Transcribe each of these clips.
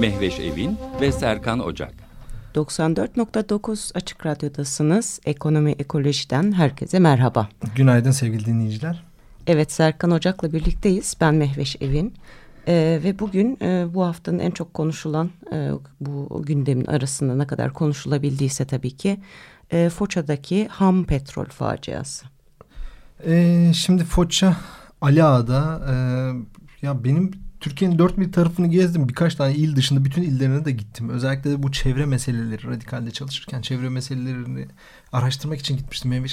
Mehveş Evin ve Serkan Ocak. 94.9 Açık Radyo'dasınız. Ekonomi Ekoloji'den herkese merhaba. Günaydın sevgili dinleyiciler. Evet Serkan Ocak'la birlikteyiz. Ben Mehveş Evin. Ee, ve bugün e, bu haftanın en çok konuşulan e, bu gündemin arasında ne kadar konuşulabildiyse tabii ki e, Foça'daki ham petrol faciası. Ee, şimdi Foça Ali Ağa'da e, ya benim Türkiye'nin dört bir tarafını gezdim. Birkaç tane il dışında bütün illerine de gittim. Özellikle de bu çevre meseleleri radikalde çalışırken çevre meselelerini araştırmak için gitmiştim. Yani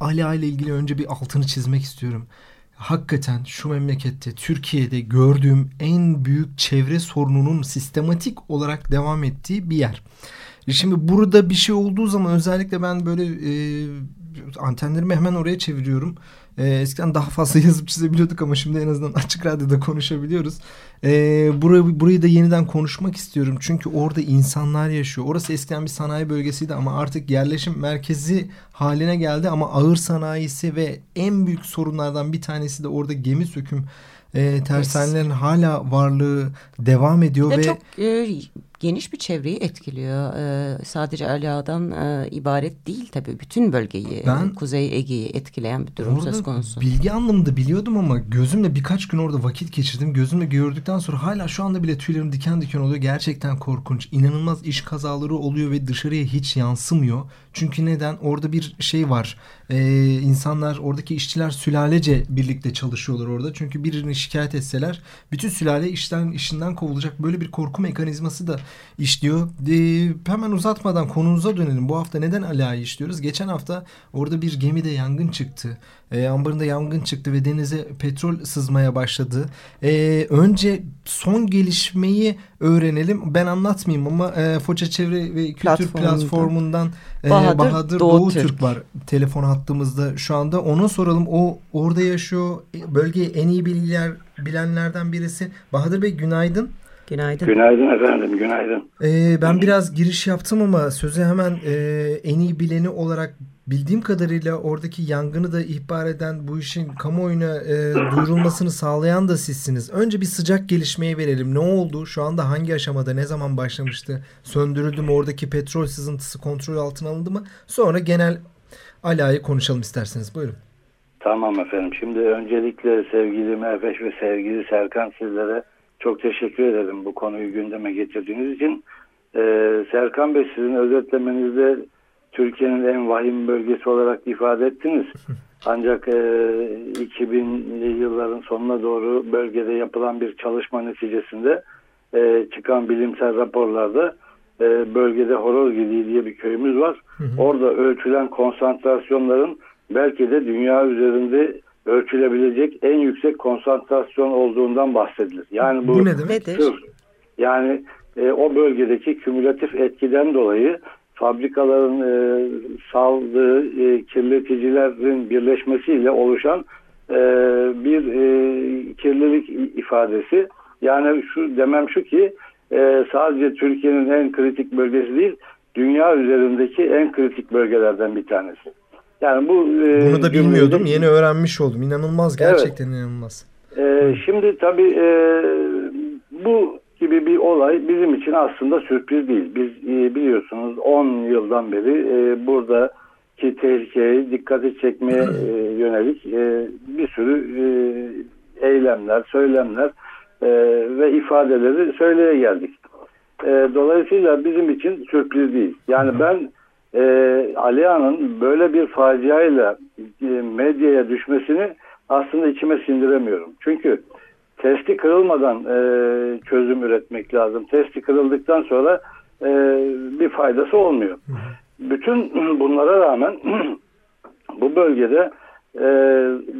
Ali Ağa ile ilgili önce bir altını çizmek istiyorum. Hakikaten şu memlekette Türkiye'de gördüğüm en büyük çevre sorununun sistematik olarak devam ettiği bir yer. Şimdi burada bir şey olduğu zaman özellikle ben böyle e, antenlerimi hemen oraya çeviriyorum. E, eskiden daha fazla yazıp çizebiliyorduk ama şimdi en azından açık radyoda konuşabiliyoruz. E, burayı, burayı da yeniden konuşmak istiyorum. Çünkü orada insanlar yaşıyor. Orası eskiden bir sanayi bölgesiydi ama artık yerleşim merkezi haline geldi. Ama ağır sanayisi ve en büyük sorunlardan bir tanesi de orada gemi söküm e, tersanelerin hala varlığı devam ediyor ve, ve çok e, geniş bir çevreyi etkiliyor. Ee, sadece Ali Ağa'dan e, ibaret değil tabii. Bütün bölgeyi, ben, Kuzey Ege'yi etkileyen bir durum söz konusu. Bilgi anlamında biliyordum ama gözümle birkaç gün orada vakit geçirdim. Gözümle gördükten sonra hala şu anda bile tüylerim diken diken oluyor. Gerçekten korkunç. İnanılmaz iş kazaları oluyor ve dışarıya hiç yansımıyor. Çünkü neden? Orada bir şey var. Ee, insanlar, oradaki işçiler sülalece birlikte çalışıyorlar orada. Çünkü birini şikayet etseler bütün sülale işten işinden kovulacak. Böyle bir korku mekanizması da işliyor. Ee, hemen uzatmadan konumuza dönelim. Bu hafta neden Ala'yı işliyoruz? Geçen hafta orada bir gemide yangın çıktı. E, ambarında yangın çıktı ve denize petrol sızmaya başladı. E, önce son gelişmeyi öğrenelim. Ben anlatmayayım ama e, Foça Çevre ve Kültür Platformundan, Platformundan e, Bahadır, Bahadır Doğu, Doğu Türk. Türk var telefon hattımızda şu anda. Ona soralım. O orada yaşıyor. Bölgeyi en iyi bilgiler bilenlerden birisi. Bahadır Bey günaydın. Günaydın. Günaydın efendim, günaydın. Ee, ben biraz giriş yaptım ama sözü hemen e, en iyi bileni olarak bildiğim kadarıyla oradaki yangını da ihbar eden bu işin kamuoyuna e, duyurulmasını sağlayan da sizsiniz. Önce bir sıcak gelişmeyi verelim. Ne oldu? Şu anda hangi aşamada? Ne zaman başlamıştı? Söndürüldü mü? Oradaki petrol sızıntısı kontrol altına alındı mı? Sonra genel alayı konuşalım isterseniz. Buyurun. Tamam efendim. Şimdi öncelikle sevgili Mehveş ve sevgili Serkan sizlere çok teşekkür ederim bu konuyu gündeme getirdiğiniz için. Ee, Serkan Bey sizin özetlemenizde Türkiye'nin en vahim bölgesi olarak ifade ettiniz. Ancak e, 2000'li yılların sonuna doğru bölgede yapılan bir çalışma neticesinde e, çıkan bilimsel raporlarda e, bölgede Horozgili diye bir köyümüz var. Orada ölçülen konsantrasyonların belki de dünya üzerinde ölçülebilecek en yüksek konsantrasyon olduğundan bahsedilir. Yani bu, bu ne demek? Sır, yani e, o bölgedeki kümülatif etkiden dolayı fabrikaların e, saldığı e, kirleticilerin birleşmesiyle oluşan e, bir e, kirlilik ifadesi. Yani şu demem şu ki e, sadece Türkiye'nin en kritik bölgesi değil, dünya üzerindeki en kritik bölgelerden bir tanesi. Yani bu e, Bunu da bilmiyordum. Yeni öğrenmiş oldum. İnanılmaz. Gerçekten evet. inanılmaz. E, şimdi tabii e, olay bizim için aslında sürpriz değil. Biz e, biliyorsunuz 10 yıldan beri e, buradaki tehlikeye dikkati çekmeye e, yönelik e, bir sürü e, eylemler, söylemler e, ve ifadeleri söyleye geldik. E, dolayısıyla bizim için sürpriz değil. Yani ben e, Alia'nın böyle bir faciayla e, medyaya düşmesini aslında içime sindiremiyorum. Çünkü testi kırılmadan e, çözüm üretmek lazım. Testi kırıldıktan sonra e, bir faydası olmuyor. Bütün bunlara rağmen bu bölgede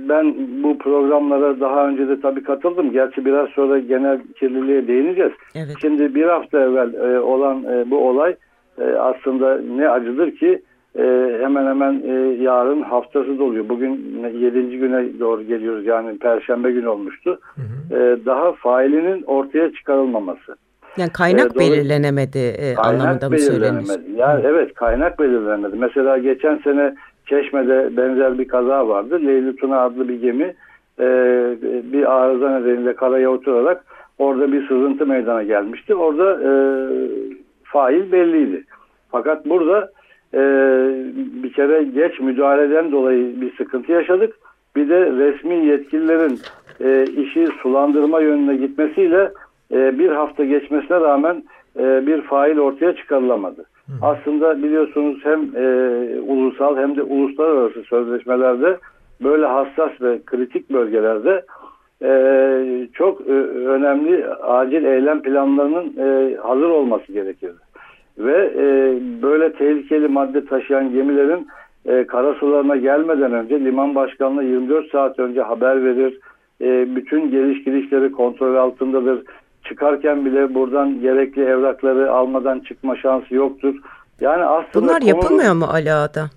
ben bu programlara daha önce de tabii katıldım. Gerçi biraz sonra genel kirliliğe değineceğiz. Evet. Şimdi bir hafta evvel olan bu olay aslında ne acıdır ki hemen hemen yarın haftası doluyor. Bugün 7. güne doğru geliyoruz yani perşembe günü olmuştu. Hı hı. daha failinin ortaya çıkarılmaması. Yani kaynak e, belirlenemedi e, kaynak anlamında mı söyleniyorsun? Yani Hı. evet kaynak belirlenemedi. Mesela geçen sene Çeşme'de benzer bir kaza vardı. Leyli Tuna adlı bir gemi e, bir arıza nedeniyle karaya oturarak orada bir sızıntı meydana gelmişti. Orada e, fail belliydi. Fakat burada e, bir kere geç müdahaleden dolayı bir sıkıntı yaşadık. Bir de resmi yetkililerin e, işi sulandırma yönüne gitmesiyle e, bir hafta geçmesine rağmen e, bir fail ortaya çıkarılamadı. Hı. Aslında biliyorsunuz hem e, ulusal hem de uluslararası sözleşmelerde böyle hassas ve kritik bölgelerde e, çok e, önemli acil eylem planlarının e, hazır olması gerekir. Ve e, böyle tehlikeli madde taşıyan gemilerin e, karasularına gelmeden önce liman başkanlığı 24 saat önce haber verir. E, bütün geliş girişleri kontrol altındadır çıkarken bile buradan gerekli evrakları almadan çıkma şansı yoktur. Yani aslında Bunlar konu... yapılmıyor mu Ali Ağa'da?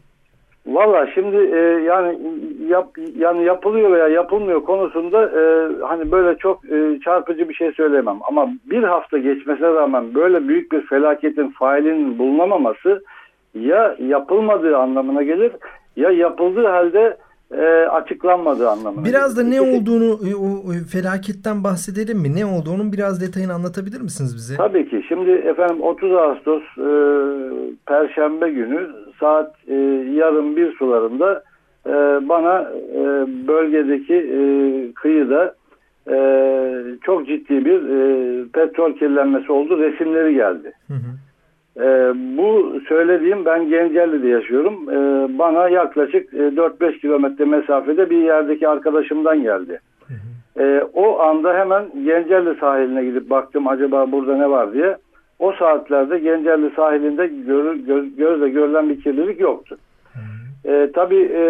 Valla şimdi e, yani yap, yani yapılıyor veya yapılmıyor konusunda e, hani böyle çok e, çarpıcı bir şey söylemem. Ama bir hafta geçmesine rağmen böyle büyük bir felaketin failinin bulunamaması ya yapılmadığı anlamına gelir ya yapıldığı halde e, açıklanmadığı anlamına. Biraz da ne olduğunu e, o felaketten bahsedelim mi? Ne olduğunun biraz detayını anlatabilir misiniz bize? Tabii ki. Şimdi efendim 30 Ağustos e, Perşembe günü saat e, yarım bir sularında e, bana e, bölgedeki e, kıyıda e, çok ciddi bir e, petrol kirlenmesi oldu. Resimleri geldi. Hı hı. E, bu söylediğim ben Gencelli'de yaşıyorum. E, bana yaklaşık e, 4-5 kilometre mesafede bir yerdeki arkadaşımdan geldi. E, o anda hemen Gencelli sahiline gidip baktım acaba burada ne var diye. O saatlerde Gencelli sahilinde gör, göz, gözle görülen bir kirlilik yoktu. E, tabii e,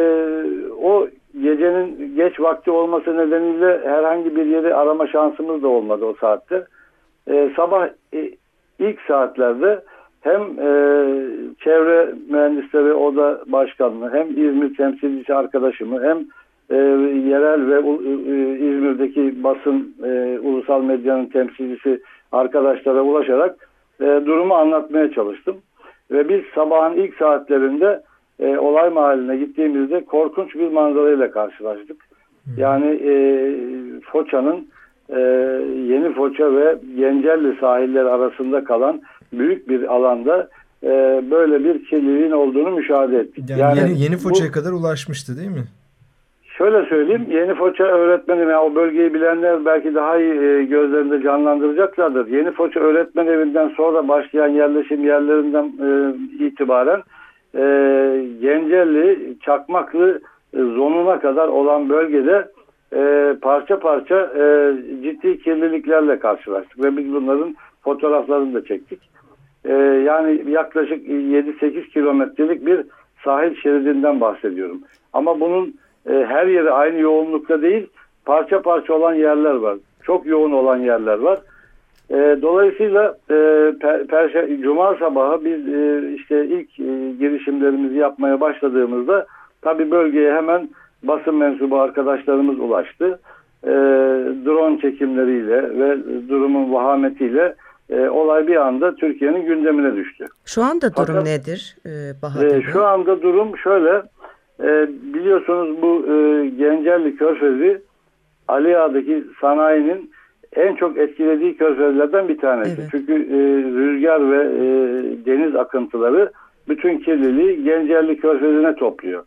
o gecenin geç vakti olması nedeniyle herhangi bir yeri arama şansımız da olmadı o saatte. E, sabah e, ilk saatlerde hem e, çevre mühendisleri oda başkanlığı hem İzmir temsilcisi arkadaşımı hem e, yerel ve e, İzmir'deki basın e, ulusal medyanın temsilcisi arkadaşlara ulaşarak e, durumu anlatmaya çalıştım. Ve biz sabahın ilk saatlerinde e, olay mahalline gittiğimizde korkunç bir manzarayla karşılaştık. Yani e, Foça'nın e, Yeni Foça ve Gencelli sahilleri arasında kalan büyük bir alanda e, böyle bir kirliliğin olduğunu müşahede ettik. Yani, yani yeni, yeni Foça'ya kadar ulaşmıştı değil mi? Şöyle söyleyeyim, Yeni Foça öğretmeni, yani o bölgeyi bilenler belki daha iyi e, gözlerinde canlandıracaklardır. Yeni Foça öğretmen evinden sonra başlayan yerleşim yerlerinden e, itibaren e, Gencelli, Çakmaklı e, zonuna kadar olan bölgede e, parça parça e, ciddi kirliliklerle karşılaştık ve biz bunların fotoğraflarını da çektik. E, yani yaklaşık 7-8 kilometrelik bir sahil şeridinden bahsediyorum. Ama bunun e, her yeri aynı yoğunlukta değil, parça parça olan yerler var. Çok yoğun olan yerler var. E, dolayısıyla e, Cuma sabahı biz e, işte ilk e, girişimlerimizi yapmaya başladığımızda tabi bölgeye hemen basın mensubu arkadaşlarımız ulaştı. E, drone çekimleriyle ve durumun vahametiyle e, olay bir anda Türkiye'nin gündemine düştü. Şu anda durum Fakat, nedir e, Bahadır e, Şu anda durum şöyle e, biliyorsunuz bu e, Gencerli Körfezi Ali Ağa'daki sanayinin en çok etkilediği körfezlerden bir tanesi. Evet. Çünkü e, rüzgar ve e, deniz akıntıları bütün kirliliği Gencerli Körfezi'ne topluyor.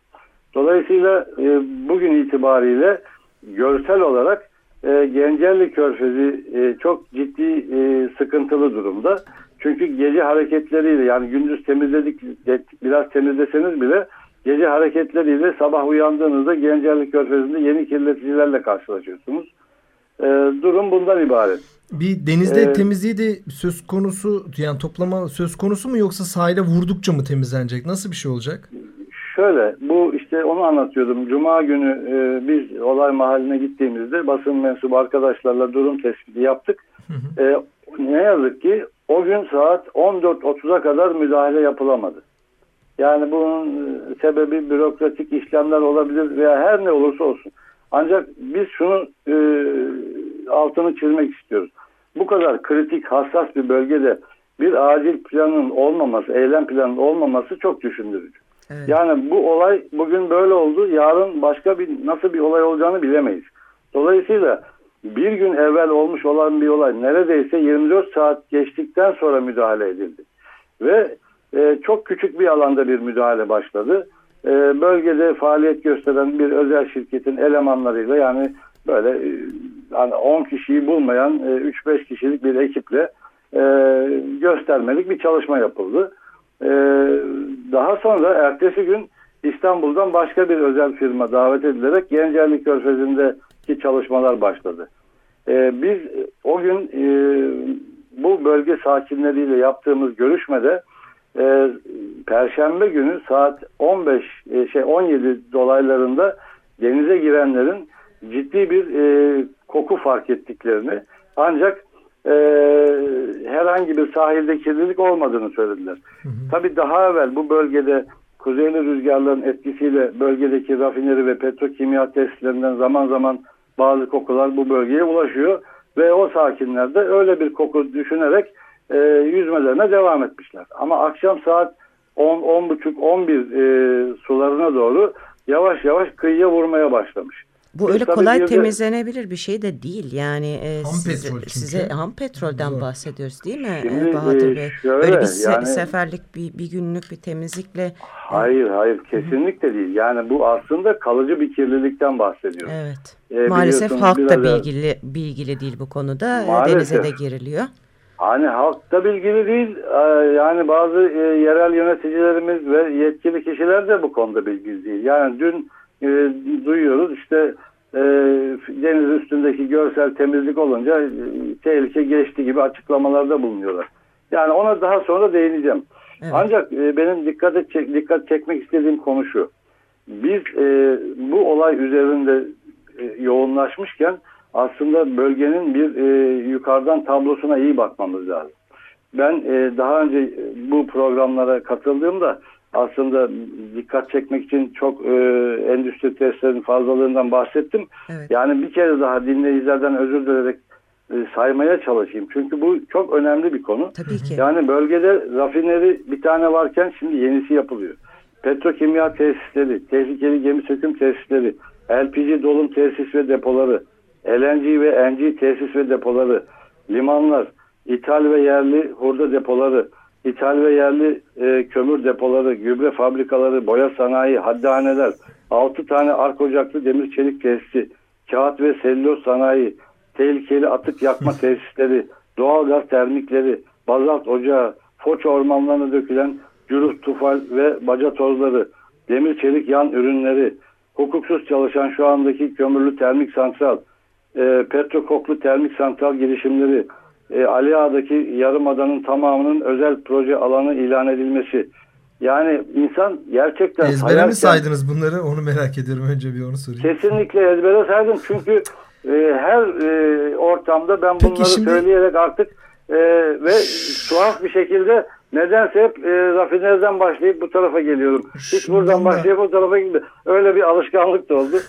Dolayısıyla e, bugün itibariyle görsel olarak e, Gencerli Körfezi e, çok ciddi e, sıkıntılı durumda. Çünkü gece hareketleriyle yani gündüz temizledik biraz temizleseniz bile gece hareketleriyle sabah uyandığınızda Gencerli Körfezi'nde yeni kirleticilerle karşılaşıyorsunuz. E, durum bundan ibaret. Bir denizde ee, temizliği de söz konusu yani toplama söz konusu mu yoksa sahile vurdukça mı temizlenecek? Nasıl bir şey olacak? Şöyle bu işte onu anlatıyordum. Cuma günü e, biz olay mahalline gittiğimizde basın mensubu arkadaşlarla durum tespiti yaptık. E, ne yazık ki o gün saat 14.30'a kadar müdahale yapılamadı. Yani bunun e, sebebi bürokratik işlemler olabilir veya her ne olursa olsun. Ancak biz şunu e, altını çizmek istiyoruz. Bu kadar kritik, hassas bir bölgede bir acil planın olmaması, eylem planının olmaması çok düşündürücü. Evet. Yani bu olay bugün böyle oldu. Yarın başka bir nasıl bir olay olacağını bilemeyiz. Dolayısıyla bir gün evvel olmuş olan bir olay neredeyse 24 saat geçtikten sonra müdahale edildi. Ve e, çok küçük bir alanda bir müdahale başladı. E, bölgede faaliyet gösteren bir özel şirketin elemanlarıyla yani böyle e, yani 10 kişiyi bulmayan e, 3-5 kişilik bir ekiple e, göstermelik bir çalışma yapıldı. E, daha sonra ertesi gün İstanbul'dan başka bir özel firma davet edilerek Gencerlik Körfezi'ndeki çalışmalar başladı. E, biz o gün e, bu bölge sakinleriyle yaptığımız görüşmede e, Perşembe günü saat 15 e, şey 17 dolaylarında denize girenlerin ciddi bir e, koku fark ettiklerini ancak e, herhangi bir sahilde kirlilik olmadığını söylediler. Hı hı. Tabii daha evvel bu bölgede kuzeyli rüzgarların etkisiyle bölgedeki rafineri ve petrokimya testlerinden zaman zaman bazı kokular bu bölgeye ulaşıyor ve o sakinler de öyle bir koku düşünerek e, yüzmelerine devam etmişler. Ama akşam saat 10, 10 buçuk, 11 e, sularına doğru yavaş yavaş kıyıya vurmaya başlamış. Bu öyle kolay bir temizlenebilir bir şey de değil. Yani e, ham size, petrol size ham petrolden Zor. bahsediyoruz değil mi Şimdi, e, Bahadır e, Bey? Şöyle, öyle bir yani, seferlik bir, bir günlük bir temizlikle. Hayır hayır kesinlikle değil. Yani bu aslında kalıcı bir kirlilikten bahsediyoruz. Evet. E, Maalesef halk da bilgili, bilgili değil bu konuda. Maalesef. Denize de giriliyor. Hani halk da bilgili değil. Yani bazı yerel yöneticilerimiz ve yetkili kişiler de bu konuda bilgili değil. Yani dün e, duyuyoruz. İşte e, deniz üstündeki görsel temizlik olunca e, tehlike geçti gibi açıklamalarda bulunuyorlar. Yani ona daha sonra değineceğim. Evet. Ancak e, benim dikkat, çek, dikkat çekmek istediğim konu şu. Biz e, bu olay üzerinde e, yoğunlaşmışken aslında bölgenin bir e, yukarıdan tablosuna iyi bakmamız lazım. Ben e, daha önce bu programlara katıldığımda aslında dikkat çekmek için çok e, endüstri testlerinin fazlalığından bahsettim. Evet. Yani bir kere daha dinleyicilerden özür dilerek e, saymaya çalışayım. Çünkü bu çok önemli bir konu. Tabii ki. Yani bölgede rafineri bir tane varken şimdi yenisi yapılıyor. Petrokimya tesisleri, tehlikeli gemi söküm tesisleri, LPG dolum tesis ve depoları, LNG ve NG tesis ve depoları, limanlar, ithal ve yerli hurda depoları, ithal ve yerli e, kömür depoları, gübre fabrikaları, boya sanayi, haddaneler, 6 tane ark ocaklı demir çelik tesisi, kağıt ve selüloz sanayi, tehlikeli atık yakma tesisleri, doğal gaz termikleri, bazalt ocağı, foç ormanlarına dökülen cüruf tufal ve baca tozları, demir çelik yan ürünleri, hukuksuz çalışan şu andaki kömürlü termik santral, e, petrokoklu termik santral girişimleri, e, Ali Ağa'daki yarımadanın tamamının özel proje alanı ilan edilmesi. Yani insan gerçekten... Ezbere sayarken, mi saydınız bunları? Onu merak ediyorum. Önce bir onu sorayım. Kesinlikle ezbere saydım. Çünkü e, her e, ortamda ben bunları Peki şimdi... söyleyerek artık e, ve tuhaf bir şekilde Nedense hep e, rafineriden başlayıp bu tarafa geliyorum. Hiç buradan da, başlayıp o tarafa gidiyorum. Öyle bir alışkanlık da oldu.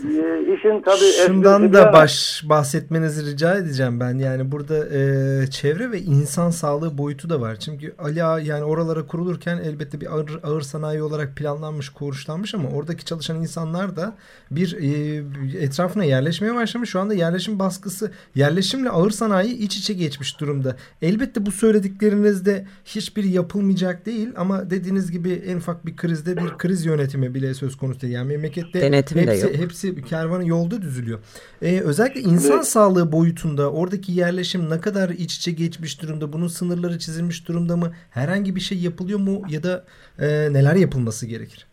e, işin tabii... Şundan da baş bahsetmenizi rica edeceğim ben. Yani burada e, çevre ve insan sağlığı boyutu da var. Çünkü Ali Ağa yani oralara kurulurken elbette bir ağır, ağır sanayi olarak planlanmış, kuruşlanmış ama oradaki çalışan insanlar da bir e, etrafına yerleşmeye başlamış. Şu anda yerleşim baskısı, yerleşimle ağır sanayi iç içe geçmiş durumda. Elbette bu söylediklerinizde hiç hiçbiri yapılmayacak değil ama dediğiniz gibi en ufak bir krizde bir kriz yönetimi bile söz konusu değil. Yani memlekette Denetim hepsi, de hepsi kervanı yolda düzülüyor. Ee, özellikle insan evet. sağlığı boyutunda oradaki yerleşim ne kadar iç içe geçmiş durumda? Bunun sınırları çizilmiş durumda mı? Herhangi bir şey yapılıyor mu ya da e, neler yapılması gerekir?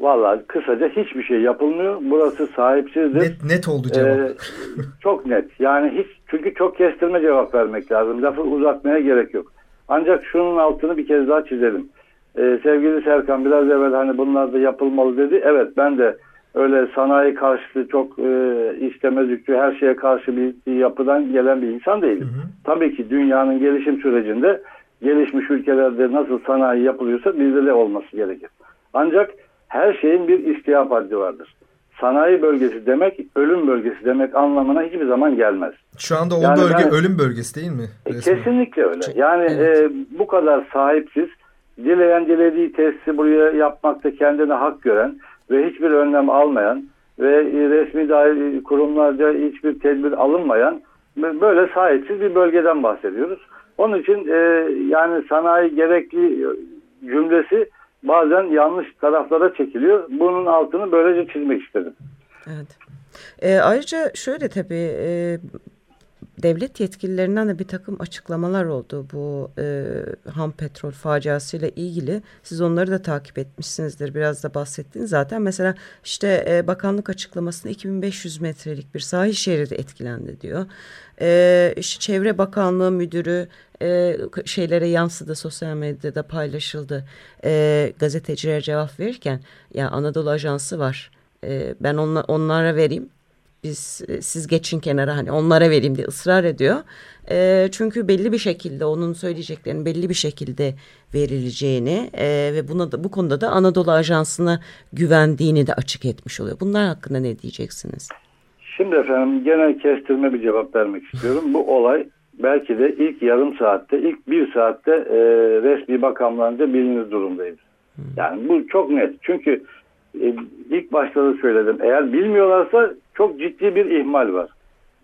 Valla kısaca hiçbir şey yapılmıyor. Burası sahipsizdir. Net, net oldu cevap. Ee, çok net. Yani hiç çünkü çok kestirme cevap vermek lazım. Lafı uzatmaya gerek yok. Ancak şunun altını bir kez daha çizelim. e, sevgili Serkan biraz evvel hani bunlar da yapılmalı dedi. Evet ben de öyle sanayi karşıtı çok e, istemez yüklü her şeye karşı bir, bir yapıdan gelen bir insan değilim. Hı hı. Tabii ki dünyanın gelişim sürecinde gelişmiş ülkelerde nasıl sanayi yapılıyorsa bizde de olması gerekir. Ancak her şeyin bir istihap haddi vardır. Sanayi bölgesi demek ölüm bölgesi demek anlamına hiçbir zaman gelmez. Şu anda o yani bölge ben, ölüm bölgesi değil mi? E, Resmen? Kesinlikle öyle. Yani evet. e, bu kadar sahipsiz, dileyen dilediği tesisi buraya yapmakta kendine hak gören ve hiçbir önlem almayan ve resmi dair kurumlarca hiçbir tedbir alınmayan böyle sahipsiz bir bölgeden bahsediyoruz. Onun için e, yani sanayi gerekli cümlesi bazen yanlış taraflara çekiliyor. Bunun altını böylece çizmek istedim. Evet. E, ayrıca şöyle tabii e, devlet yetkililerinden de bir takım açıklamalar oldu bu e, ham petrol faciasıyla ilgili. Siz onları da takip etmişsinizdir. Biraz da bahsettiniz zaten. Mesela işte e, bakanlık açıklamasında 2500 metrelik bir sahil şeridi etkilendi diyor. E, işte Çevre Bakanlığı Müdürü e, şeylere yansıdı sosyal medyada paylaşıldı. E, gazetecilere cevap verirken ya Anadolu Ajansı var. E, ben onla, onlara vereyim biz e, siz geçin kenara hani onlara vereyim diye ısrar ediyor. E, çünkü belli bir şekilde onun söyleyeceklerinin belli bir şekilde verileceğini e, ve buna da bu konuda da Anadolu Ajansı'na güvendiğini de açık etmiş oluyor. Bunlar hakkında ne diyeceksiniz? Şimdi efendim genel kestirme bir cevap vermek istiyorum. Bu olay belki de ilk yarım saatte, ilk bir saatte e, resmi makamlarınca bilinir durumdaydı. Yani bu çok net. Çünkü e, ilk başta da söyledim. Eğer bilmiyorlarsa çok ciddi bir ihmal var.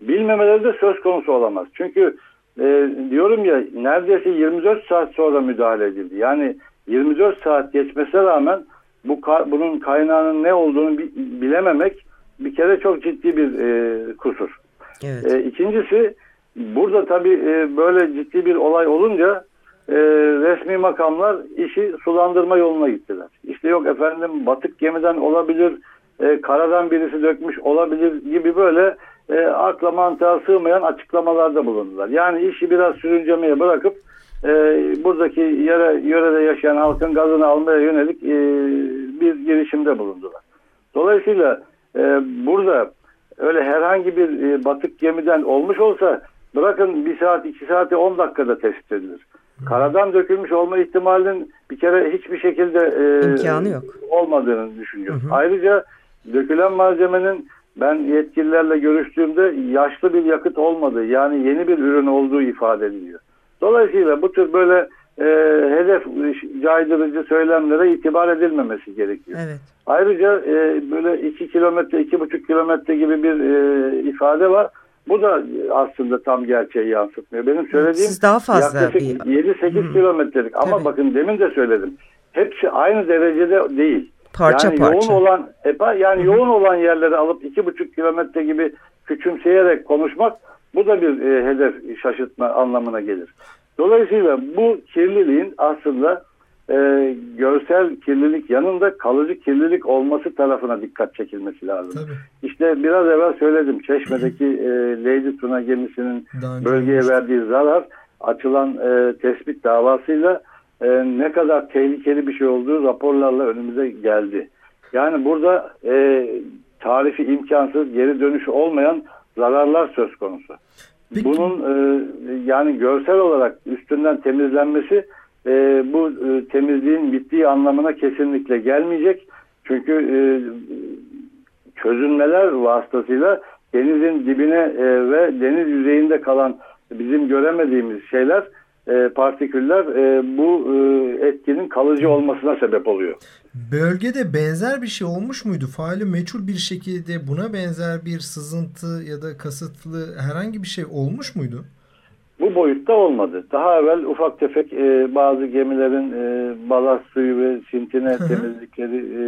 Bilmemeleri de söz konusu olamaz. Çünkü e, diyorum ya neredeyse 24 saat sonra müdahale edildi. Yani 24 saat geçmesine rağmen bu bunun kaynağının ne olduğunu bilememek bir kere çok ciddi bir e, kusur. Evet. E, ikincisi burada tabii e, böyle ciddi bir olay olunca e, resmi makamlar işi sulandırma yoluna gittiler. İşte yok efendim batık gemiden olabilir, e, karadan birisi dökmüş olabilir gibi böyle e, akla mantığa sığmayan açıklamalarda bulundular. Yani işi biraz sürüncemeye bırakıp e, buradaki yere, yörede yaşayan halkın gazını almaya yönelik e, bir girişimde bulundular. Dolayısıyla e, burada öyle herhangi bir e, batık gemiden olmuş olsa bırakın bir saat iki saate on dakikada tespit edilir. Karadan dökülmüş olma ihtimalinin bir kere hiçbir şekilde e, imkanı yok olmadığını düşünüyorum. Hı hı. Ayrıca dökülen malzemenin ben yetkililerle görüştüğümde yaşlı bir yakıt olmadığı yani yeni bir ürün olduğu ifade ediliyor. Dolayısıyla bu tür böyle e, hedef caydırıcı söylemlere itibar edilmemesi gerekiyor. Evet. Ayrıca e, böyle 2 kilometre, iki buçuk kilometre gibi bir e, ifade var. Bu da aslında tam gerçeği yansıtmıyor. Benim söylediğim Siz daha fazla yaklaşık 7-8 kilometrelik ama Tabii. bakın demin de söyledim. Hepsi aynı derecede değil. Parça yani parça. yoğun olan yani Hı. yoğun olan yerleri alıp iki buçuk kilometre gibi küçümseyerek konuşmak bu da bir e, hedef şaşırtma anlamına gelir. Dolayısıyla bu kirliliğin aslında e, görsel kirlilik yanında kalıcı kirlilik olması tarafına dikkat çekilmesi lazım. Tabii. İşte biraz evvel söyledim Çeşme'deki e, Lady Tuna gemisinin bölgeye verdiği zarar açılan e, tespit davasıyla e, ne kadar tehlikeli bir şey olduğu raporlarla önümüze geldi. Yani burada e, tarifi imkansız geri dönüşü olmayan zararlar söz konusu. Peki. Bunun e, yani görsel olarak üstünden temizlenmesi e, bu e, temizliğin bittiği anlamına kesinlikle gelmeyecek. Çünkü e, çözünmeler vasıtasıyla denizin dibine e, ve deniz yüzeyinde kalan bizim göremediğimiz şeyler e, partiküller e, bu e, etkinin kalıcı olmasına sebep oluyor. Bölgede benzer bir şey olmuş muydu? Faali meçhul bir şekilde buna benzer bir sızıntı ya da kasıtlı herhangi bir şey olmuş muydu? Bu boyutta olmadı. Daha evvel ufak tefek e, bazı gemilerin e, balast suyu ve sintine temizlikleri e,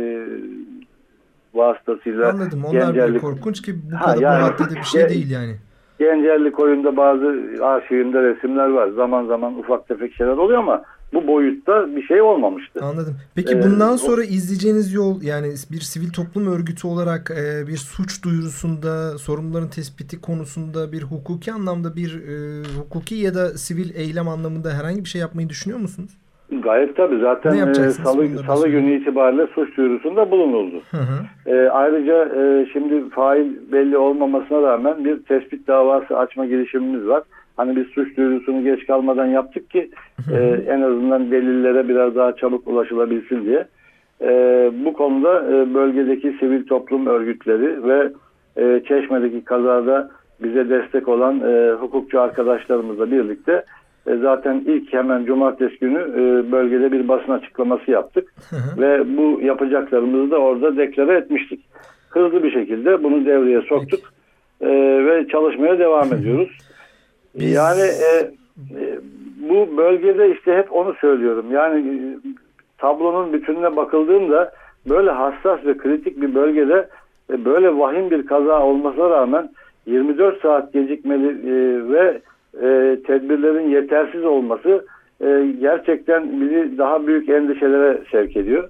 vasıtasıyla Anladım. Onlar gencerlik... korkunç ki bu kadar yani, bu bir şey değil yani. Gencerlik koyunda bazı arşivinde resimler var. Zaman zaman ufak tefek şeyler oluyor ama bu boyutta bir şey olmamıştı. Anladım. Peki ee, bundan sonra o... izleyeceğiniz yol yani bir sivil toplum örgütü olarak e, bir suç duyurusunda sorumluların tespiti konusunda bir hukuki anlamda bir e, hukuki ya da sivil eylem anlamında herhangi bir şey yapmayı düşünüyor musunuz? Gayet tabii zaten e, salı, salı günü itibariyle suç duyurusunda bulunuldu. Hı hı. E, ayrıca e, şimdi fail belli olmamasına rağmen bir tespit davası açma girişimimiz var. Hani biz suç duyurusunu geç kalmadan yaptık ki e, en azından delillere biraz daha çabuk ulaşılabilsin diye. E, bu konuda e, bölgedeki sivil toplum örgütleri ve e, Çeşme'deki kazada bize destek olan e, hukukçu arkadaşlarımızla birlikte e, zaten ilk hemen cumartesi günü e, bölgede bir basın açıklaması yaptık. Hı hı. Ve bu yapacaklarımızı da orada deklare etmiştik. Hızlı bir şekilde bunu devreye soktuk. E, ve çalışmaya devam ediyoruz. Biz... Yani e, e, bu bölgede işte hep onu söylüyorum. Yani tablonun bütününe bakıldığında böyle hassas ve kritik bir bölgede e, böyle vahim bir kaza olmasına rağmen 24 saat gecikmeli e, ve e, tedbirlerin yetersiz olması e, gerçekten bizi daha büyük endişelere sevk ediyor.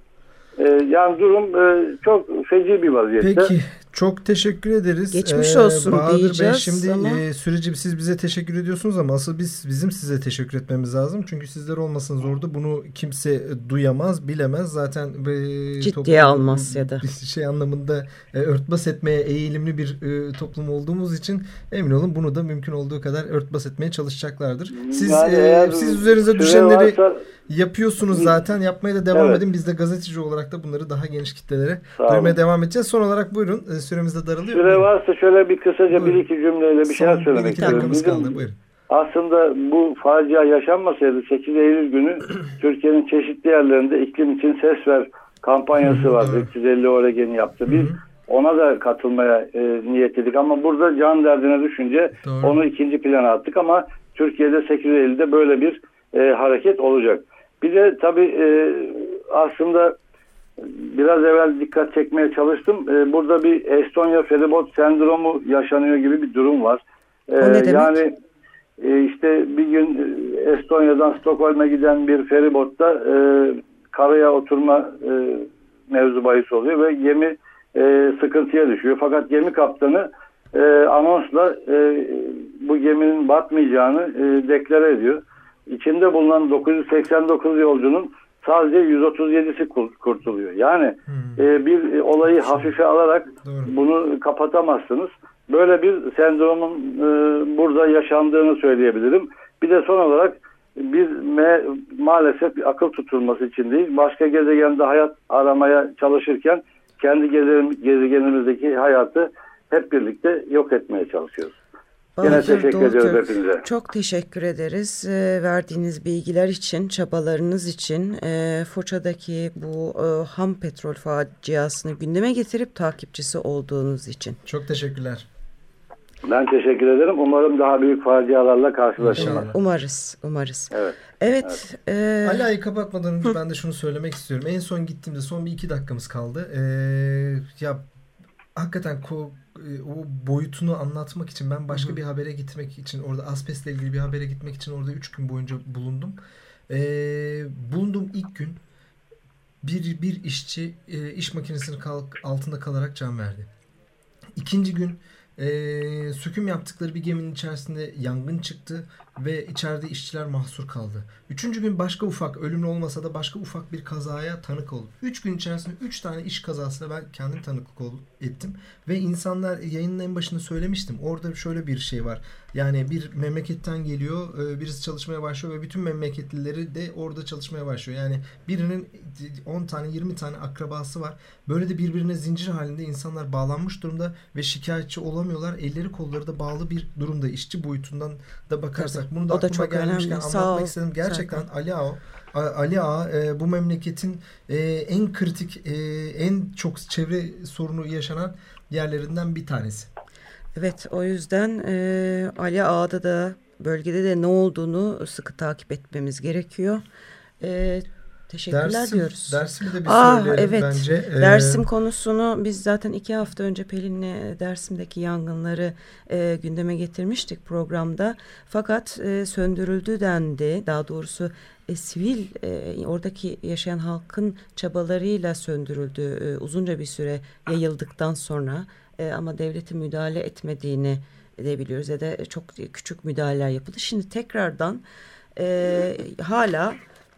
E, yani durum e, çok feci bir vaziyette. Peki çok teşekkür ederiz. Geçmiş ee, olsun ee, Bahadır diyeceğiz. Bey, şimdi ama... e, süreci siz bize teşekkür ediyorsunuz ama asıl biz bizim size teşekkür etmemiz lazım. Çünkü sizler olmasanız orada bunu kimse duyamaz, bilemez. Zaten e, ciddiye toplum, almaz ya da şey anlamında e, örtbas etmeye eğilimli bir e, toplum olduğumuz için emin olun bunu da mümkün olduğu kadar örtbas etmeye çalışacaklardır. Siz yani e, siz üzerinize düşenleri varsa yapıyorsunuz zaten. Yapmaya da devam evet. edin. Biz de gazeteci olarak da bunları daha geniş kitlelere duymaya devam edeceğiz. Son olarak buyurun. E, süremiz de daralıyor. Süre varsa şöyle bir kısaca buyurun. bir iki cümleyle bir şeyler söylemek bir istiyorum. Bizim, kaldı. Buyurun. Aslında bu facia yaşanmasaydı 8 Eylül günü Türkiye'nin çeşitli yerlerinde iklim için ses ver kampanyası vardı. 350 Oregon'u yaptı. Biz ona da katılmaya e, niyetledik ama burada can derdine düşünce Doğru. onu ikinci plana attık ama Türkiye'de 8 Eylül'de böyle bir e, hareket olacak. Bir de tabii e, aslında biraz evvel dikkat çekmeye çalıştım. E, burada bir Estonya feribot sendromu yaşanıyor gibi bir durum var. E, o ne demek? Yani e, işte bir gün Estonya'dan Stockholm'a giden bir feribotta e, karaya oturma e, mevzu bahis oluyor ve gemi e, sıkıntıya düşüyor. Fakat gemi kaptanı e, anonsla e, bu geminin batmayacağını e, deklare ediyor içinde bulunan 989 yolcunun sadece 137'si kurtuluyor. Yani hmm. e, bir olayı hafife alarak Doğru. bunu kapatamazsınız. Böyle bir sendromun e, burada yaşandığını söyleyebilirim. Bir de son olarak biz me, maalesef bir akıl tutulması için değil, başka gezegende hayat aramaya çalışırken kendi gezegenimizdeki hayatı hep birlikte yok etmeye çalışıyoruz. Yine teşekkür Doğru. ediyoruz hepinize. Çok teşekkür ederiz e, verdiğiniz bilgiler için, çabalarınız için. E, Foça'daki bu e, ham petrol faciasını gündeme getirip takipçisi olduğunuz için. Çok teşekkürler. Ben teşekkür ederim. Umarım daha büyük facialarla karşılaşırlar. Umarız, umarız. Evet. Evet. evet. E... Ala'yı kapatmadan önce ben de şunu söylemek istiyorum. En son gittiğimde son bir iki dakikamız kaldı. Ee, ya hakikaten ko e, o boyutunu anlatmak için ben başka Hı-hı. bir habere gitmek için orada asbestle ilgili bir habere gitmek için orada üç gün boyunca bulundum. Ee, bulunduğum ilk gün bir bir işçi e, iş makinesinin kalk, altında kalarak can verdi. İkinci gün e, söküm yaptıkları bir geminin içerisinde yangın çıktı ve içeride işçiler mahsur kaldı. Üçüncü gün başka ufak, ölümlü olmasa da başka ufak bir kazaya tanık oldum. Üç gün içerisinde üç tane iş kazasına ben kendim tanıklık ettim. Ve insanlar yayının en başında söylemiştim. Orada şöyle bir şey var. Yani bir memleketten geliyor, e, birisi çalışmaya başlıyor ve bütün memleketlileri de orada çalışmaya başlıyor. Yani birinin 10 tane 20 tane akrabası var. Böyle de birbirine zincir halinde insanlar bağlanmış durumda ve şikayetçi olamıyorlar. Elleri kolları da bağlı bir durumda. işçi boyutundan da bakarsak. Bunu da o da çok önemli. anlatmak Sağ istedim. Gerçekten zaten. Ali Ağa Ali Ağa e, bu memleketin e, en kritik, e, en çok çevre sorunu yaşanan yerlerinden bir tanesi. Evet o yüzden e, Ali Ağa'da da bölgede de ne olduğunu sıkı takip etmemiz gerekiyor. E, teşekkürler Dersim, diyoruz. Dersim'i de bir Aa, evet. bence. Ee, Dersim konusunu biz zaten iki hafta önce Pelin'le Dersim'deki yangınları e, gündeme getirmiştik programda. Fakat e, söndürüldü dendi. Daha doğrusu e, sivil e, oradaki yaşayan halkın çabalarıyla söndürüldü. E, uzunca bir süre yayıldıktan sonra e, ama devletin müdahale etmediğini de biliyoruz ya da çok küçük müdahaleler yapıldı. Şimdi tekrardan e, hala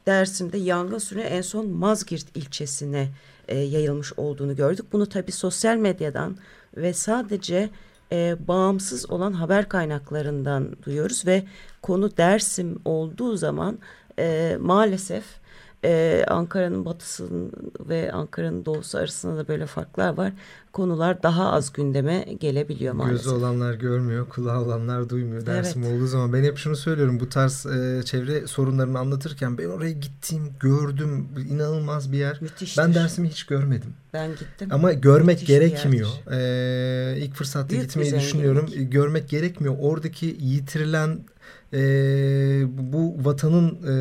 Dersim'de yangın sürü en son Mazgirt ilçesine e, yayılmış olduğunu gördük. Bunu tabii sosyal medyadan ve sadece e, bağımsız olan haber kaynaklarından duyuyoruz ve konu Dersim olduğu zaman e, maalesef ee, Ankara'nın batısı ve Ankara'nın doğusu arasında da böyle farklar var. Konular daha az gündeme gelebiliyor maalesef. Gözü olanlar görmüyor, kulağı olanlar duymuyor dersim evet. olduğu zaman. Ben hep şunu söylüyorum bu tarz e, çevre sorunlarını anlatırken ben oraya gittim, gördüm. inanılmaz bir yer. Müthiştir. Ben dersimi hiç görmedim. Ben gittim. Ama görmek Müthiş gerekmiyor. Ee, ilk fırsatta Büyük gitmeyi düşünüyorum. Görmek gerekmiyor. Oradaki yitirilen e, bu vatanın e,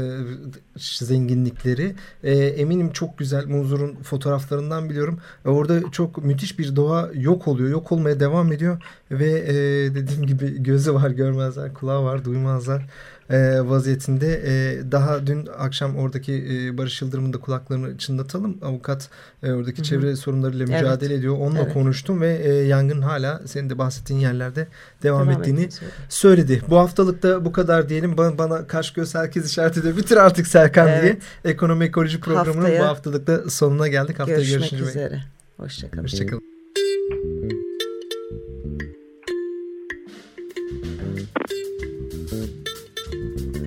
zenginlikleri e, eminim çok güzel Muzur'un fotoğraflarından biliyorum. E, orada çok müthiş bir doğa yok oluyor. Yok olmaya devam ediyor ve e, dediğim gibi gözü var görmezler, kulağı var duymazlar e, vaziyetinde. E, daha dün akşam oradaki e, Barış Yıldırım'ın da kulaklarını çınlatalım. Avukat e, oradaki Hı -hı. çevre sorunlarıyla mücadele evet. ediyor. Onunla evet. konuştum ve e, yangın hala senin de bahsettiğin yerlerde devam, devam ettiğini söyledi. Bu haftalıkta bu kadar diyelim. Bana, bana kaş göz herkes işaret ediyor. Bitir artık Serkan evet. diye. Ekonomi Ekoloji Programı'nın Haftaya bu haftalıkta sonuna geldik. Haftaya görüşmek görüşmek üzere. Hoşçakalın. Hoşçakalın.